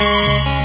Música